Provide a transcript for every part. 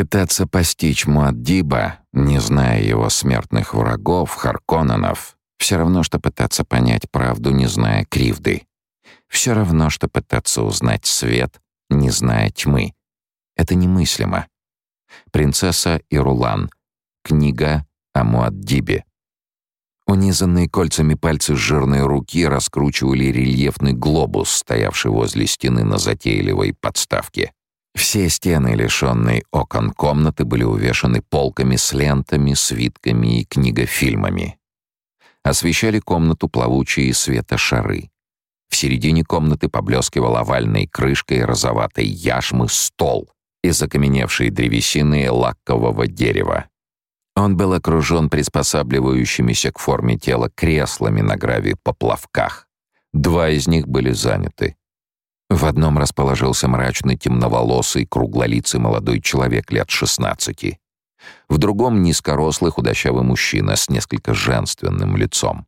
Пытаться постичь Муаддиба, не зная его смертных врагов, Харконненов, все равно, что пытаться понять правду, не зная кривды. Все равно, что пытаться узнать свет, не зная тьмы. Это немыслимо. Принцесса Ирулан. Книга о Муаддибе. Унизанные кольцами пальцы жирной руки раскручивали рельефный глобус, стоявший возле стены на затейливой подставке. Все стены, лишенные окон комнаты, были увешаны полками с лентами, свитками и книгофильмами. Освещали комнату плавучие светошары. В середине комнаты поблескивал овальной крышкой розоватой яшмы стол из окаменевшей древесины лакового дерева. Он был окружен приспосабливающимися к форме тела креслами на граве-поплавках. Два из них были заняты. В одном расположился мрачный темноволосый круглолицый молодой человек лет 16. В другом — низкорослый худощавый мужчина с несколько женственным лицом.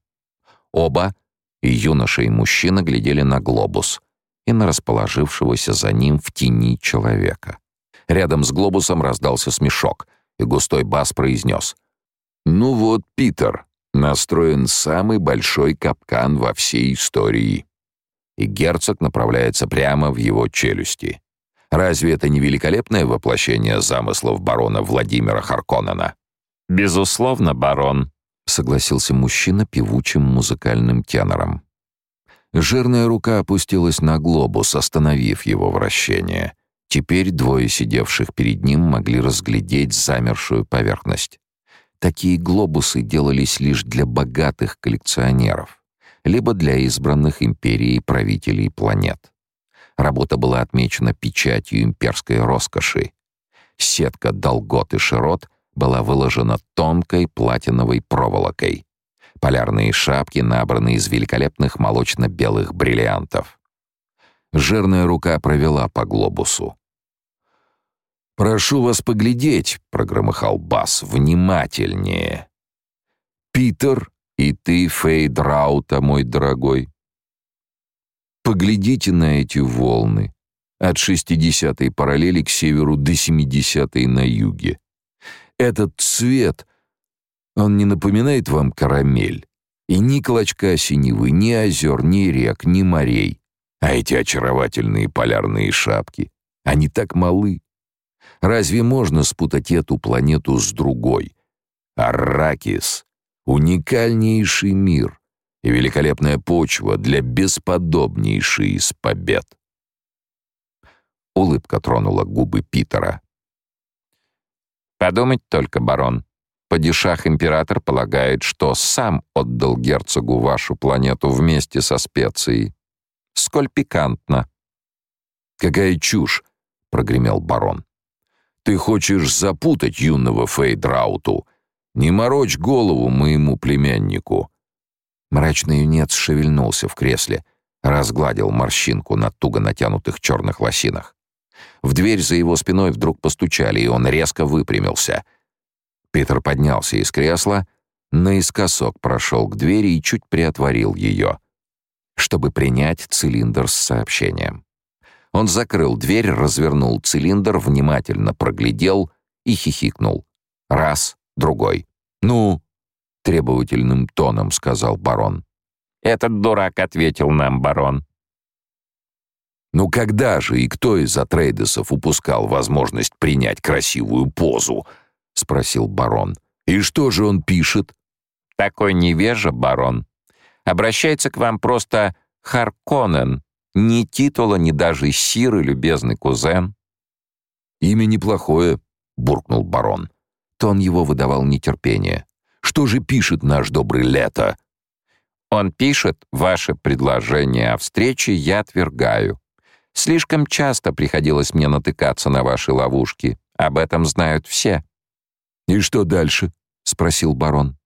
Оба, и юноша, и мужчина, глядели на глобус и на расположившегося за ним в тени человека. Рядом с глобусом раздался смешок, и густой бас произнес. «Ну вот, Питер, настроен самый большой капкан во всей истории» и герцог направляется прямо в его челюсти. Разве это не великолепное воплощение замыслов барона Владимира Харконнена? «Безусловно, барон», — согласился мужчина певучим музыкальным тенором. Жирная рука опустилась на глобус, остановив его вращение. Теперь двое сидевших перед ним могли разглядеть замершую поверхность. Такие глобусы делались лишь для богатых коллекционеров либо для избранных империей правителей планет. Работа была отмечена печатью имперской роскоши. Сетка долгот и широт была выложена тонкой платиновой проволокой. Полярные шапки набраны из великолепных молочно-белых бриллиантов. Жирная рука провела по глобусу. «Прошу вас поглядеть», — прогромыхал бас, — «внимательнее». Питер и ты, Фейдраута, мой дорогой. Поглядите на эти волны. От шестидесятой параллели к северу до семидесятой на юге. Этот цвет, он не напоминает вам карамель? И ни клочка синевы, ни озер, ни рек, ни морей. А эти очаровательные полярные шапки, они так малы. Разве можно спутать эту планету с другой? Арракис уникальнейший мир и великолепная почва для бесподобнейшей из побед. Улыбка тронула губы Питера. Подумать только, барон. Падишах император полагает, что сам отдал герцогу вашу планету вместе со специей. Сколь пикантно. Какая чушь, прогремел барон. Ты хочешь запутать юного Фейдрауту не морочь голову моему племяннику. Мрачный юнец шевельнулся в кресле, разгладил морщинку на туго натянутых черных лосинах. В дверь за его спиной вдруг постучали, и он резко выпрямился. Питер поднялся из кресла, наискосок прошел к двери и чуть приотворил ее, чтобы принять цилиндр с сообщением. Он закрыл дверь, развернул цилиндр, внимательно проглядел и хихикнул. Раз, другой. «Ну?» — требовательным тоном сказал барон. «Этот дурак ответил нам, барон». «Ну когда же и кто из Атрейдесов упускал возможность принять красивую позу?» — спросил барон. «И что же он пишет?» «Такой невежа, барон. Обращается к вам просто Харконен. Ни титула, ни даже сиры, любезный кузен». «Имя неплохое», — буркнул барон. Тон его выдавал нетерпение. «Что же пишет наш добрый Лето?» «Он пишет, ваше предложение о встрече я отвергаю. Слишком часто приходилось мне натыкаться на ваши ловушки. Об этом знают все». «И что дальше?» — спросил барон.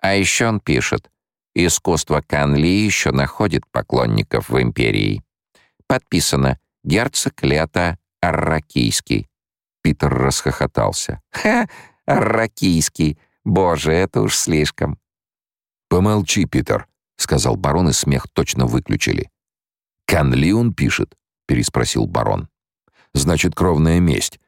А еще он пишет, искусство Канли еще находит поклонников в империи. Подписано «Герцог Лето Арракийский». Питер расхохотался. «Ха! Ракийский! Боже, это уж слишком!» «Помолчи, Питер», — сказал барон, и смех точно выключили. «Канли он пишет?» — переспросил барон. «Значит, кровная месть.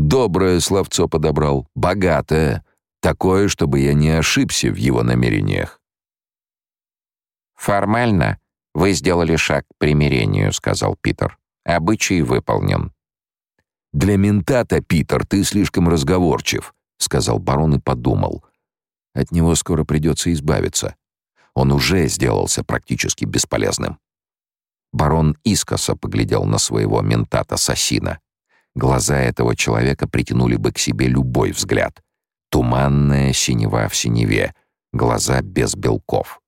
Доброе словцо подобрал, богатое, такое, чтобы я не ошибся в его намерениях. «Формально вы сделали шаг к примирению», — сказал Питер. «Обычай выполнен». «Для ментата, Питер, ты слишком разговорчив», — сказал барон и подумал. От него скоро придется избавиться. Он уже сделался практически бесполезным. Барон искоса поглядел на своего ментата-сосина. Глаза этого человека притянули бы к себе любой взгляд. Туманная синева в синеве, глаза без белков.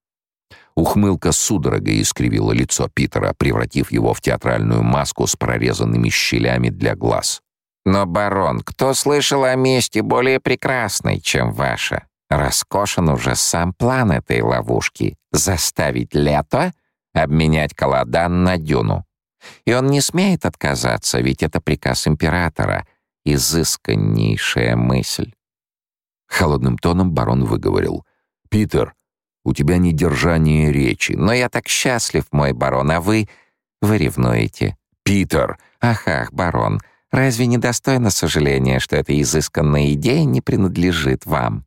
Ухмылка судорогой искривила лицо Питера, превратив его в театральную маску с прорезанными щелями для глаз. «Но, барон, кто слышал о месте более прекрасной, чем ваша? Роскошен уже сам план этой ловушки — заставить лето обменять Каладан на Дюну. И он не смеет отказаться, ведь это приказ императора, изысканнейшая мысль». Холодным тоном барон выговорил. «Питер, у тебя недержание речи. Но я так счастлив, мой барон, а вы... Вы ревнуете. Питер! Ах, ах, барон, разве не достойно сожаления, что эта изысканная идея не принадлежит вам?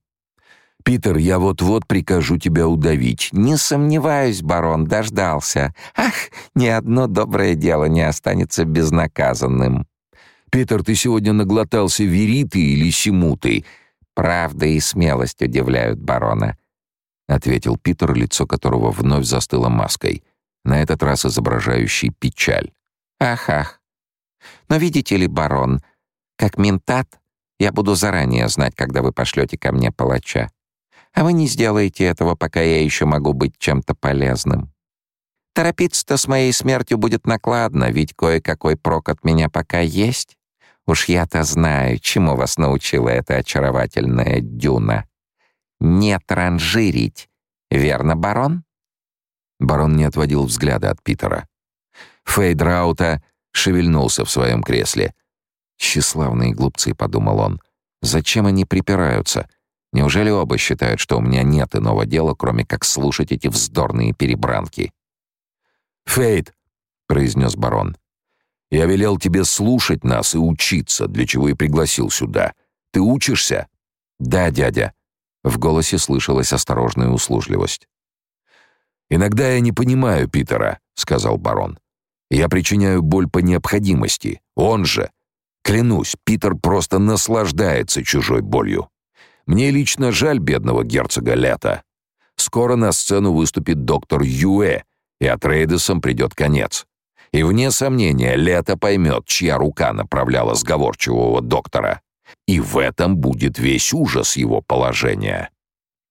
Питер, я вот-вот прикажу тебя удавить. Не сомневаюсь, барон, дождался. Ах, ни одно доброе дело не останется безнаказанным. Питер, ты сегодня наглотался вериты или симуты? Правда и смелость удивляют барона. — ответил Питер, лицо которого вновь застыло маской, на этот раз изображающей печаль. «Ах, ах. Но видите ли, барон, как ментат, я буду заранее знать, когда вы пошлете ко мне палача. А вы не сделаете этого, пока я еще могу быть чем-то полезным. Торопиться-то с моей смертью будет накладно, ведь кое-какой прок от меня пока есть. Уж я-то знаю, чему вас научила эта очаровательная дюна» не транжирить. Верно, барон?» Барон не отводил взгляда от Питера. Фейдраута шевельнулся в своем кресле. «Тщеславные глупцы», — подумал он. «Зачем они припираются? Неужели оба считают, что у меня нет иного дела, кроме как слушать эти вздорные перебранки?» «Фейд», — произнес барон, — «я велел тебе слушать нас и учиться, для чего и пригласил сюда. Ты учишься?» «Да, дядя», в голосе слышалась осторожная услужливость. «Иногда я не понимаю Питера», — сказал барон. «Я причиняю боль по необходимости. Он же. Клянусь, Питер просто наслаждается чужой болью. Мне лично жаль бедного герцога Лета. Скоро на сцену выступит доктор Юэ, и от Рейдесам придет конец. И вне сомнения, Лето поймет, чья рука направляла сговорчивого доктора. И в этом будет весь ужас его положения.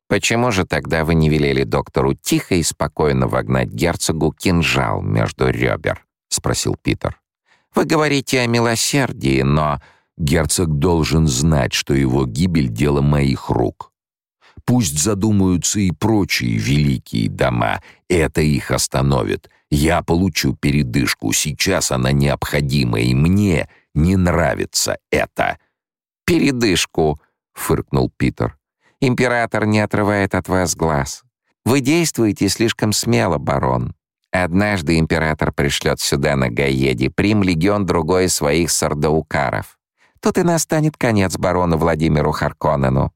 Почему же тогда вы не велели доктору тихо и спокойно вогнать герцогу кинжал между ребер? спросил Питер. Вы говорите о милосердии, но герцог должен знать, что его гибель дело моих рук. Пусть задумаются и прочие великие дома, это их остановит. Я получу передышку, сейчас она необходима, и мне не нравится это передышку», — фыркнул Питер. «Император не отрывает от вас глаз. Вы действуете слишком смело, барон. Однажды император пришлет сюда на Гаеде прим легион другой своих сардаукаров. Тут и настанет конец барону Владимиру Харконнену».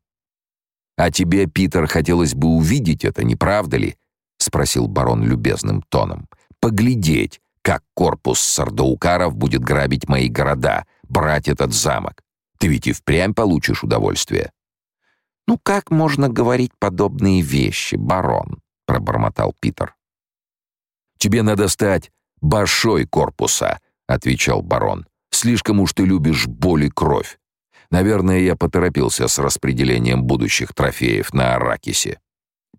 «А тебе, Питер, хотелось бы увидеть это, не правда ли?» — спросил барон любезным тоном. «Поглядеть, как корпус сардаукаров будет грабить мои города, брать этот замок. Ты ведь и впрямь получишь удовольствие. Ну как можно говорить подобные вещи, барон? пробормотал Питер. Тебе надо стать большой корпуса, отвечал барон. Слишком уж ты любишь боль и кровь. Наверное, я поторопился с распределением будущих трофеев на Аракисе.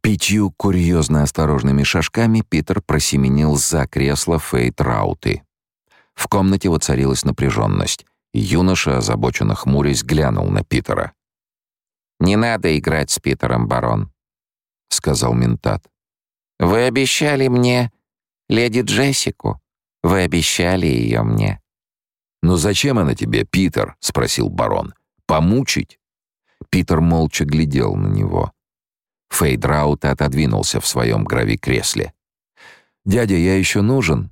Пятью курьезно осторожными шажками Питер просеменил за кресло Фейт Рауты. В комнате воцарилась напряженность. Юноша, озабоченно хмурясь, глянул на Питера. «Не надо играть с Питером, барон», — сказал ментат. «Вы обещали мне леди Джессику. Вы обещали ее мне». «Но зачем она тебе, Питер?» — спросил барон. «Помучить?» Питер молча глядел на него. Фейдраут отодвинулся в своем грави-кресле. «Дядя, я еще нужен?»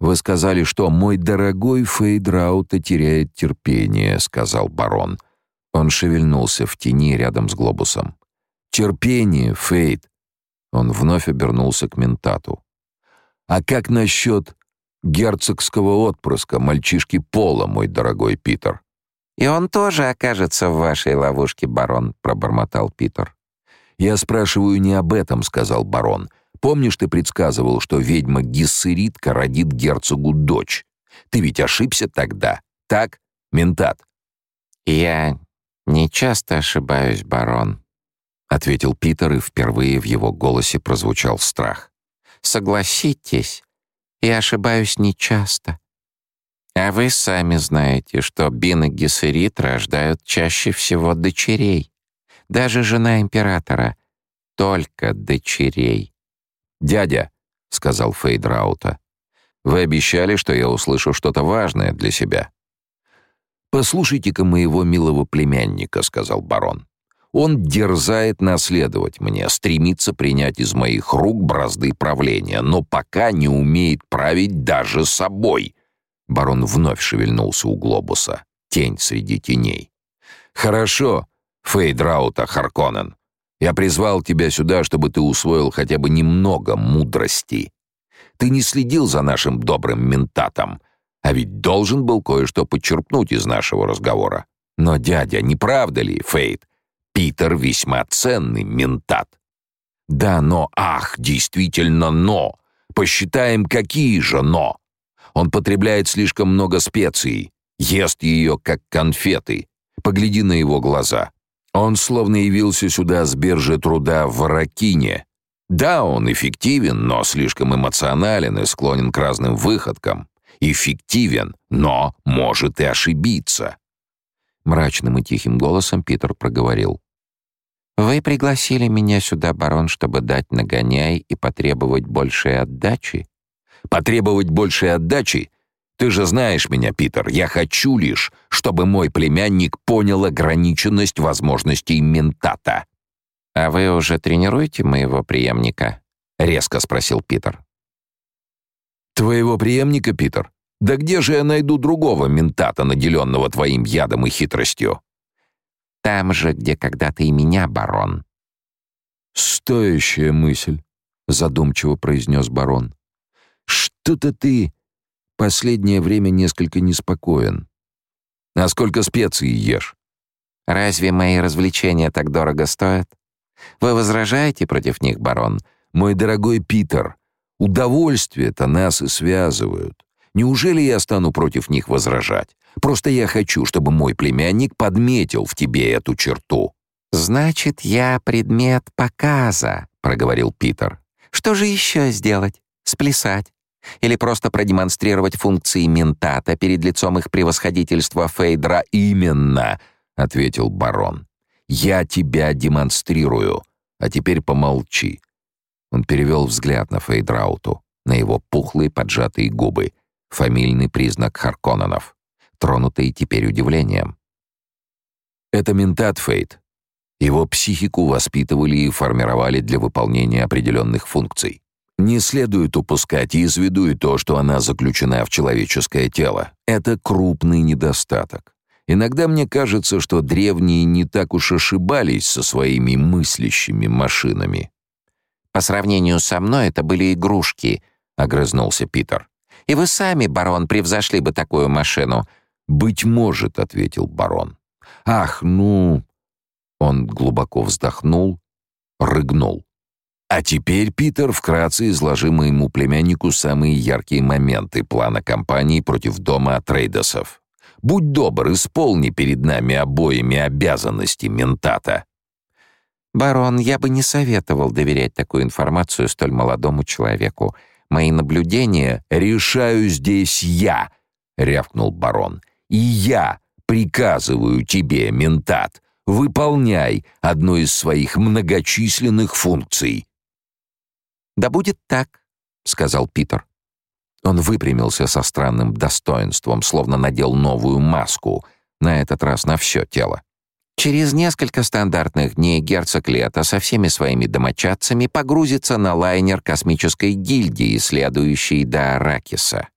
«Вы сказали, что мой дорогой Фейдраута теряет терпение», — сказал барон. Он шевельнулся в тени рядом с глобусом. «Терпение, Фейд!» Он вновь обернулся к ментату. «А как насчет герцогского отпрыска, мальчишки Пола, мой дорогой Питер?» «И он тоже окажется в вашей ловушке, барон», — пробормотал Питер. «Я спрашиваю не об этом», — сказал барон. «Помнишь, ты предсказывал, что ведьма Гиссеритка родит герцогу дочь? Ты ведь ошибся тогда, так, ментат?» «Я не часто ошибаюсь, барон», — ответил Питер, и впервые в его голосе прозвучал страх. «Согласитесь, я ошибаюсь нечасто. А вы сами знаете, что Бин и Гессерит рождают чаще всего дочерей. Даже жена императора — только дочерей». «Дядя», — сказал Фейдраута, — «вы обещали, что я услышу что-то важное для себя». «Послушайте-ка моего милого племянника», — сказал барон. Он дерзает наследовать мне, стремится принять из моих рук бразды правления, но пока не умеет править даже собой. Барон вновь шевельнулся у глобуса. Тень среди теней. Хорошо, Фейдраута Харконен. Я призвал тебя сюда, чтобы ты усвоил хотя бы немного мудрости. Ты не следил за нашим добрым ментатом, а ведь должен был кое-что подчерпнуть из нашего разговора. Но, дядя, не правда ли, Фейд, Питер весьма ценный ментат. Да, но, ах, действительно, но. Посчитаем, какие же но. Он потребляет слишком много специй, ест ее, как конфеты. Погляди на его глаза. Он словно явился сюда с биржи труда в Ракине. Да, он эффективен, но слишком эмоционален и склонен к разным выходкам. Эффективен, но может и ошибиться. Мрачным и тихим голосом Питер проговорил. «Вы пригласили меня сюда, барон, чтобы дать нагоняй и потребовать большей отдачи?» «Потребовать большей отдачи? Ты же знаешь меня, Питер. Я хочу лишь, чтобы мой племянник понял ограниченность возможностей ментата». «А вы уже тренируете моего преемника?» — резко спросил Питер. «Твоего преемника, Питер? Да где же я найду другого ментата, наделенного твоим ядом и хитростью?» Там же, где когда-то и меня, барон». «Стоящая мысль», — задумчиво произнес барон. «Что-то ты последнее время несколько неспокоен. А сколько специй ешь?» «Разве мои развлечения так дорого стоят? Вы возражаете против них, барон?» «Мой дорогой Питер, удовольствия-то нас и связывают. Неужели я стану против них возражать? Просто я хочу, чтобы мой племянник подметил в тебе эту черту». «Значит, я предмет показа», — проговорил Питер. «Что же еще сделать? Сплясать? Или просто продемонстрировать функции ментата перед лицом их превосходительства Фейдра?» «Именно», — ответил барон. «Я тебя демонстрирую. А теперь помолчи». Он перевел взгляд на Фейдрауту, на его пухлые поджатые губы, фамильный признак Харконненов тронутый теперь удивлением. Это ментат Фейт. Его психику воспитывали и формировали для выполнения определенных функций. Не следует упускать из виду и то, что она заключена в человеческое тело. Это крупный недостаток. Иногда мне кажется, что древние не так уж ошибались со своими мыслящими машинами. «По сравнению со мной это были игрушки», — огрызнулся Питер. «И вы сами, барон, превзошли бы такую машину. «Быть может», — ответил барон. «Ах, ну...» Он глубоко вздохнул, рыгнул. «А теперь, Питер, вкратце изложи моему племяннику самые яркие моменты плана кампании против дома Трейдосов. Будь добр, исполни перед нами обоими обязанности ментата». «Барон, я бы не советовал доверять такую информацию столь молодому человеку. Мои наблюдения...» «Решаю здесь я», — рявкнул барон. И я приказываю тебе, ментат, выполняй одну из своих многочисленных функций. Да будет так, сказал Питер. Он выпрямился со странным достоинством, словно надел новую маску, на этот раз на все тело. Через несколько стандартных дней герцог Лето со всеми своими домочадцами погрузится на лайнер космической гильдии, следующий до Аракиса.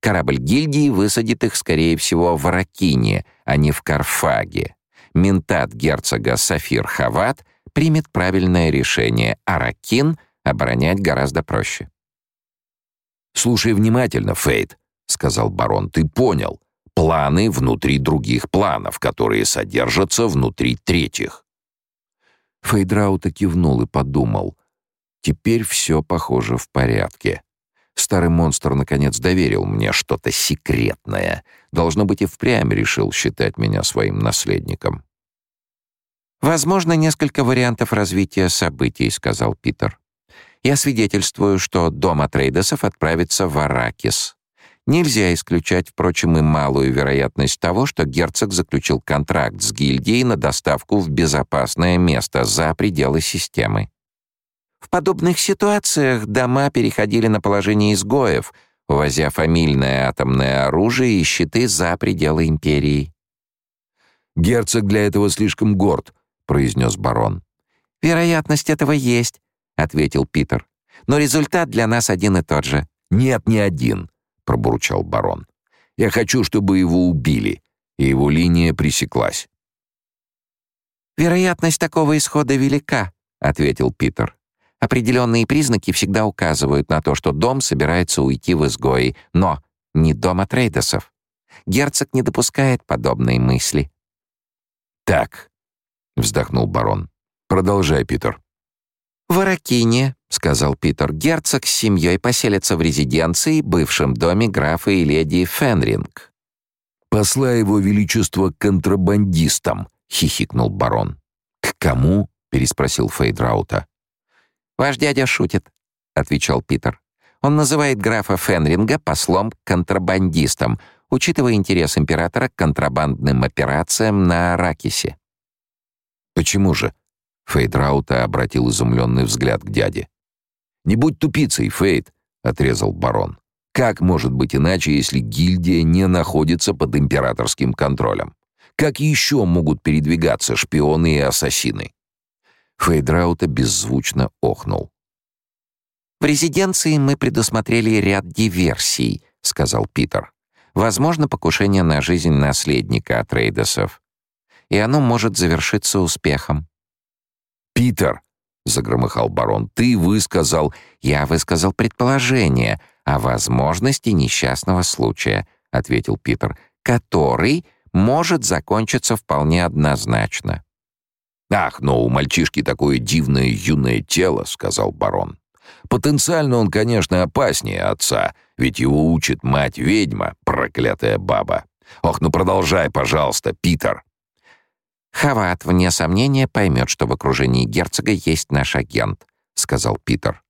Корабль гильдии высадит их, скорее всего, в Ракине, а не в Карфаге. Ментат герцога Сафир Хават примет правильное решение, а Ракин оборонять гораздо проще. «Слушай внимательно, Фейт», — сказал барон, — «ты понял. Планы внутри других планов, которые содержатся внутри третьих». Фейдраута кивнул и подумал. «Теперь все похоже в порядке. Старый монстр наконец доверил мне что-то секретное. Должно быть, и впрямь решил считать меня своим наследником». «Возможно, несколько вариантов развития событий», — сказал Питер. «Я свидетельствую, что дом Атрейдесов отправится в Аракис. Нельзя исключать, впрочем, и малую вероятность того, что герцог заключил контракт с гильдией на доставку в безопасное место за пределы системы. В подобных ситуациях дома переходили на положение изгоев, увозя фамильное атомное оружие и щиты за пределы империи. «Герцог для этого слишком горд», произнес барон. Вероятность этого есть, ответил Питер. Но результат для нас один и тот же. Нет, не один, пробурчал барон. Я хочу, чтобы его убили, и его линия пресеклась. Вероятность такого исхода велика, ответил Питер. Определенные признаки всегда указывают на то, что дом собирается уйти в изгои, но не дом Атрейдесов. Герцог не допускает подобной мысли. Так, вздохнул барон. Продолжай, Питер. В Аракине, сказал Питер, герцог с семьей поселятся в резиденции, бывшем доме графа и леди Фенринг. Посла его величество контрабандистам, хихикнул барон. К кому? переспросил Фейдраута. Ваш дядя шутит, отвечал Питер. Он называет графа Фенринга послом-контрабандистом, учитывая интерес императора к контрабандным операциям на Аракисе. «Почему же?» Фейдраута обратил изумленный взгляд к дяде. «Не будь тупицей, Фейд», — отрезал барон. «Как может быть иначе, если гильдия не находится под императорским контролем? Как еще могут передвигаться шпионы и ассасины?» Фейдраута беззвучно охнул. «В резиденции мы предусмотрели ряд диверсий», — сказал Питер. «Возможно, покушение на жизнь наследника от Рейдесов и оно может завершиться успехом. «Питер!» — загромыхал барон. «Ты высказал...» «Я высказал предположение о возможности несчастного случая», — ответил Питер, «который может закончиться вполне однозначно». «Ах, но у мальчишки такое дивное юное тело», — сказал барон. «Потенциально он, конечно, опаснее отца, ведь его учит мать-ведьма, проклятая баба. Ох, ну продолжай, пожалуйста, Питер». «Хават, вне сомнения, поймет, что в окружении герцога есть наш агент», — сказал Питер.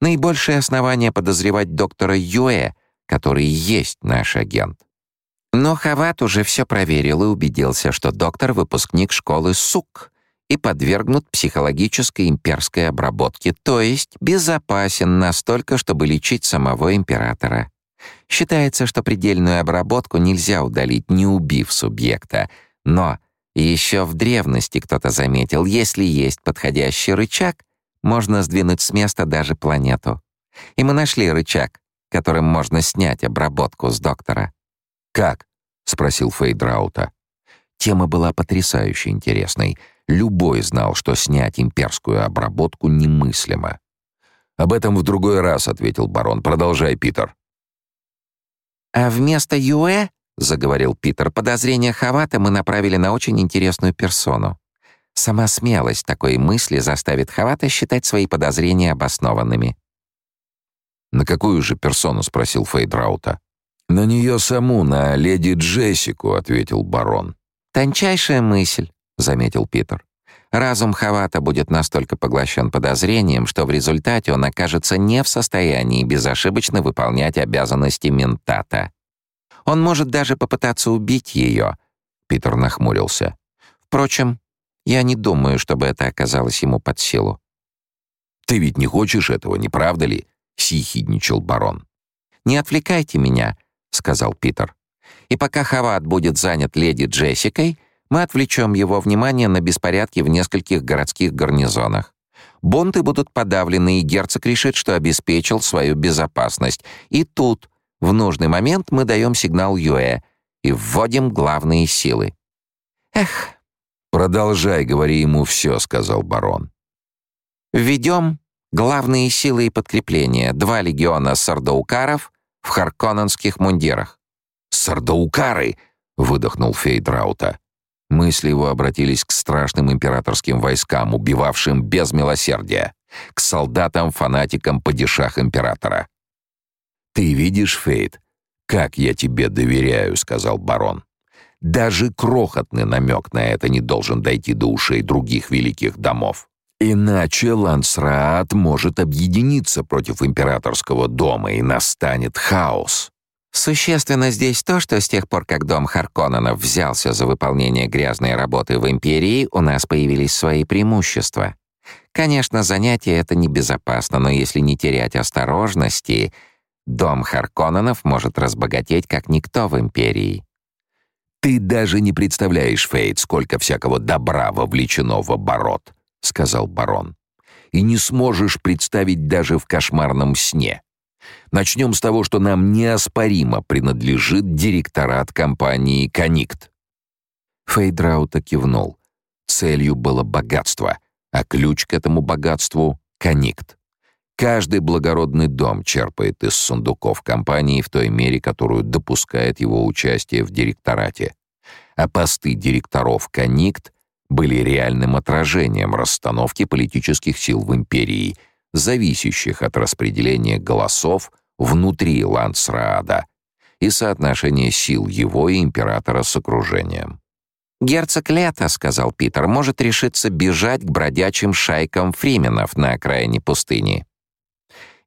«Наибольшее основание подозревать доктора Юэ, который есть наш агент. Но Хават уже все проверил и убедился, что доктор — выпускник школы СУК и подвергнут психологической имперской обработке, то есть безопасен настолько, чтобы лечить самого императора. Считается, что предельную обработку нельзя удалить, не убив субъекта, но и еще в древности кто-то заметил, если есть подходящий рычаг, можно сдвинуть с места даже планету. И мы нашли рычаг, которым можно снять обработку с доктора. «Как?» — спросил Фейдраута. Тема была потрясающе интересной. Любой знал, что снять имперскую обработку немыслимо. «Об этом в другой раз», — ответил барон. «Продолжай, Питер». «А вместо Юэ заговорил Питер, подозрения Хавата мы направили на очень интересную персону. Сама смелость такой мысли заставит Хавата считать свои подозрения обоснованными. «На какую же персону?» — спросил Фейдраута. «На нее саму, на леди Джессику», — ответил барон. «Тончайшая мысль», — заметил Питер. «Разум Хавата будет настолько поглощен подозрением, что в результате он окажется не в состоянии безошибочно выполнять обязанности ментата. Он может даже попытаться убить ее. Питер нахмурился. Впрочем, я не думаю, чтобы это оказалось ему под силу. «Ты ведь не хочешь этого, не правда ли?» — сихидничал барон. «Не отвлекайте меня», — сказал Питер. «И пока Хават будет занят леди Джессикой, мы отвлечем его внимание на беспорядки в нескольких городских гарнизонах. Бунты будут подавлены, и герцог решит, что обеспечил свою безопасность. И тут В нужный момент мы даем сигнал Юэ и вводим главные силы. Эх. «Продолжай, говори ему все», — сказал барон. Введем главные силы и подкрепления. Два легиона сардаукаров в харконненских мундирах. «Сардаукары!» — выдохнул Фейдраута. Мысли его обратились к страшным императорским войскам, убивавшим без милосердия, к солдатам-фанатикам падишах императора. «Ты видишь, Фейд, как я тебе доверяю», — сказал барон. «Даже крохотный намек на это не должен дойти до ушей других великих домов. Иначе Лансраат может объединиться против императорского дома, и настанет хаос». Существенно здесь то, что с тех пор, как дом Харконненов взялся за выполнение грязной работы в Империи, у нас появились свои преимущества. Конечно, занятие это небезопасно, но если не терять осторожности, дом Харконненов может разбогатеть как никто в Империи. «Ты даже не представляешь, Фейт, сколько всякого добра вовлечено в оборот», — сказал барон. «И не сможешь представить даже в кошмарном сне. Начнем с того, что нам неоспоримо принадлежит директорат компании «Коникт». Фейдраута кивнул. Целью было богатство, а ключ к этому богатству — «Коникт». Каждый благородный дом черпает из сундуков компании в той мере, которую допускает его участие в директорате. А посты директоров «Коникт» были реальным отражением расстановки политических сил в империи — зависящих от распределения голосов внутри Лансраада и соотношения сил его и императора с окружением. «Герцог Лето, — сказал Питер, — может решиться бежать к бродячим шайкам фрименов на окраине пустыни.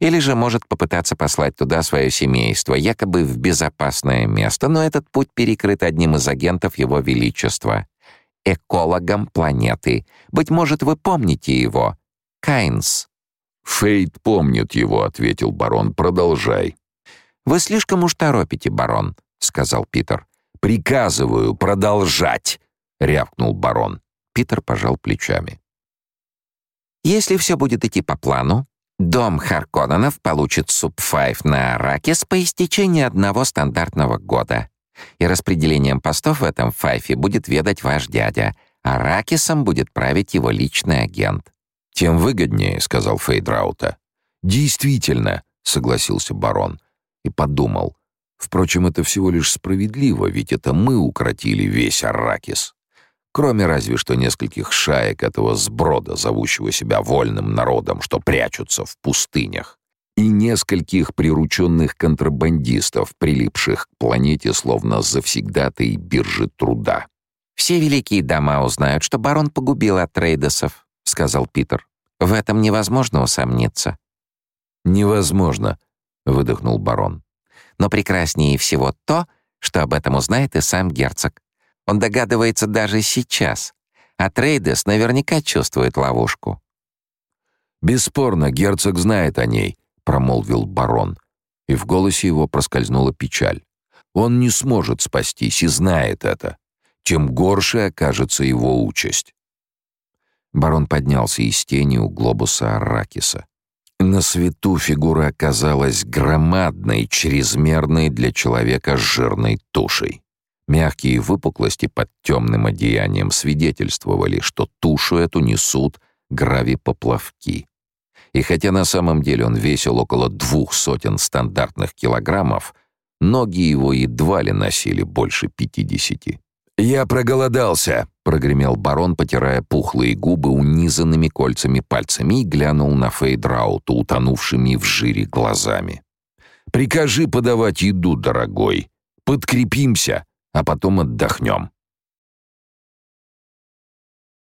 Или же может попытаться послать туда свое семейство, якобы в безопасное место, но этот путь перекрыт одним из агентов Его Величества, экологом планеты. Быть может, вы помните его? Кайнс. «Фейт помнит его», — ответил барон. «Продолжай». «Вы слишком уж торопите, барон», — сказал Питер. «Приказываю продолжать», — рявкнул барон. Питер пожал плечами. «Если все будет идти по плану, дом Харконненов получит Суб-5 на Аракис по истечении одного стандартного года. И распределением постов в этом файфе будет ведать ваш дядя. Аракисом будет править его личный агент. «Тем выгоднее», — сказал Фейдраута. «Действительно», — согласился барон и подумал. «Впрочем, это всего лишь справедливо, ведь это мы укротили весь Арракис. Кроме разве что нескольких шаек этого сброда, зовущего себя вольным народом, что прячутся в пустынях, и нескольких прирученных контрабандистов, прилипших к планете словно завсегдатой биржи труда». «Все великие дома узнают, что барон погубил от трейдесов», — сказал Питер. «В этом невозможно усомниться». «Невозможно», — выдохнул барон. «Но прекраснее всего то, что об этом узнает и сам герцог. Он догадывается даже сейчас, а Трейдес наверняка чувствует ловушку». «Бесспорно, герцог знает о ней», — промолвил барон, и в голосе его проскользнула печаль. «Он не сможет спастись и знает это. Чем горше окажется его участь». Барон поднялся из тени у глобуса Арракиса. На свету фигура оказалась громадной, чрезмерной для человека жирной тушей. Мягкие выпуклости под темным одеянием свидетельствовали, что тушу эту несут гравипоплавки. И хотя на самом деле он весил около двух сотен стандартных килограммов, ноги его едва ли носили больше пятидесяти. «Я проголодался», — прогремел барон, потирая пухлые губы унизанными кольцами пальцами и глянул на Фейдрауту, утонувшими в жире глазами. «Прикажи подавать еду, дорогой. Подкрепимся, а потом отдохнем».